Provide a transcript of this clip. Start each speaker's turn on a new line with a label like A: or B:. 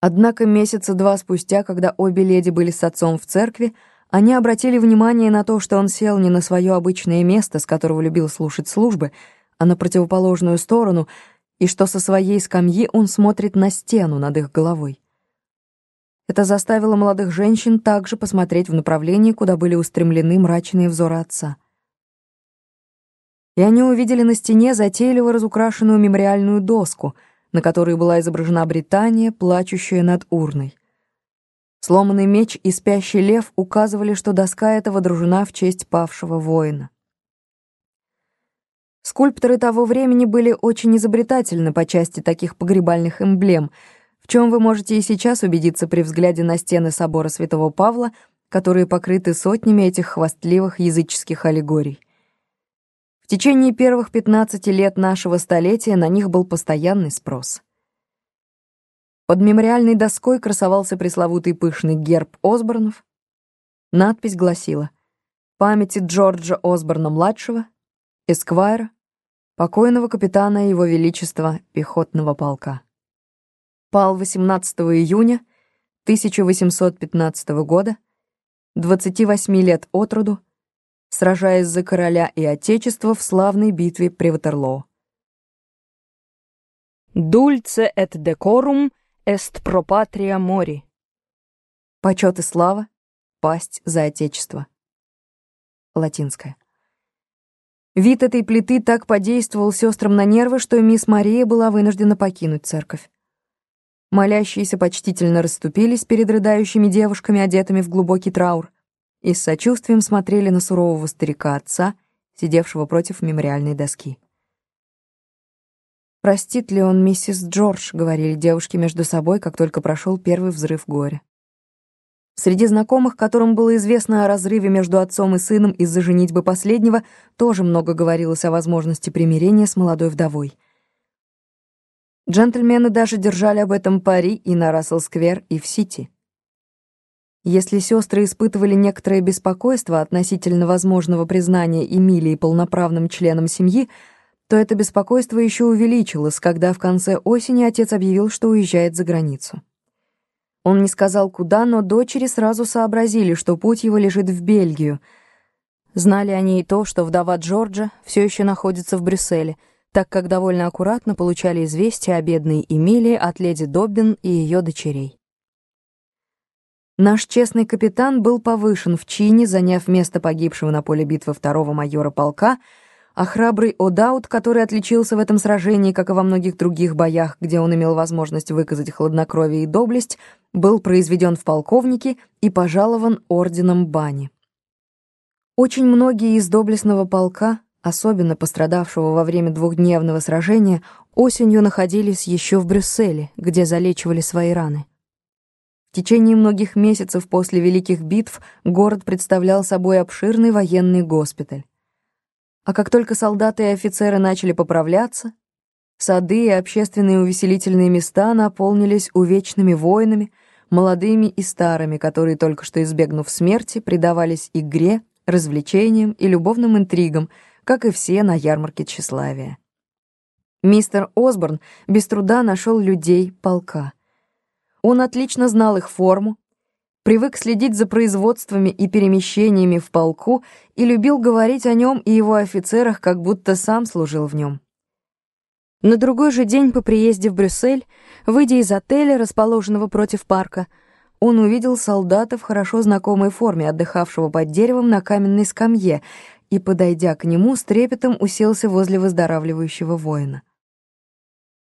A: Однако месяца два спустя, когда обе леди были с отцом в церкви, они обратили внимание на то, что он сел не на свое обычное место, с которого любил слушать службы, а на противоположную сторону, и что со своей скамьи он смотрит на стену над их головой. Это заставило молодых женщин также посмотреть в направлении, куда были устремлены мрачные взоры отца. И они увидели на стене затейливо разукрашенную мемориальную доску — на которой была изображена Британия, плачущая над урной. Сломанный меч и спящий лев указывали, что доска эта водружена в честь павшего воина. Скульпторы того времени были очень изобретательны по части таких погребальных эмблем, в чем вы можете и сейчас убедиться при взгляде на стены собора Святого Павла, которые покрыты сотнями этих хвастливых языческих аллегорий. В течение первых 15 лет нашего столетия на них был постоянный спрос. Под мемориальной доской красовался пресловутый пышный герб Осборнов. Надпись гласила «Памяти Джорджа Осборна-младшего, эсквайра, покойного капитана Его Величества пехотного полка». Пал 18 июня 1815 года, 28 лет от роду, сражаясь за короля и отечество в славной битве при Ватерлоо. «Dulce et decorum est pro patria mori». Почет и слава, пасть за отечество. Латинское. Вид этой плиты так подействовал сестрам на нервы, что мисс Мария была вынуждена покинуть церковь. Молящиеся почтительно расступились перед рыдающими девушками, одетыми в глубокий траур и с сочувствием смотрели на сурового старика отца, сидевшего против мемориальной доски. «Простит ли он миссис Джордж?» — говорили девушки между собой, как только прошел первый взрыв горя. Среди знакомых, которым было известно о разрыве между отцом и сыном из-за женитьбы последнего, тоже много говорилось о возможности примирения с молодой вдовой. Джентльмены даже держали об этом пари и на Рассел-сквер, и в Сити. Если сестры испытывали некоторое беспокойство относительно возможного признания Эмилии полноправным членом семьи, то это беспокойство еще увеличилось, когда в конце осени отец объявил, что уезжает за границу. Он не сказал куда, но дочери сразу сообразили, что путь его лежит в Бельгию. Знали они и то, что вдова Джорджа все еще находится в Брюсселе, так как довольно аккуратно получали известия о бедной Эмилии от леди Доббин и ее дочерей. Наш честный капитан был повышен в чине, заняв место погибшего на поле битвы второго майора полка, а храбрый О'Даут, который отличился в этом сражении, как и во многих других боях, где он имел возможность выказать хладнокровие и доблесть, был произведен в полковники и пожалован орденом Бани. Очень многие из доблестного полка, особенно пострадавшего во время двухдневного сражения, осенью находились еще в Брюсселе, где залечивали свои раны. В течение многих месяцев после Великих битв город представлял собой обширный военный госпиталь. А как только солдаты и офицеры начали поправляться, сады и общественные увеселительные места наполнились увечными воинами, молодыми и старыми, которые, только что избегнув смерти, предавались игре, развлечениям и любовным интригам, как и все на ярмарке тщеславия. Мистер Осборн без труда нашел людей полка. Он отлично знал их форму, привык следить за производствами и перемещениями в полку и любил говорить о нем и его офицерах, как будто сам служил в нем. На другой же день по приезде в Брюссель, выйдя из отеля, расположенного против парка, он увидел солдата в хорошо знакомой форме, отдыхавшего под деревом на каменной скамье, и, подойдя к нему, с трепетом уселся возле выздоравливающего воина.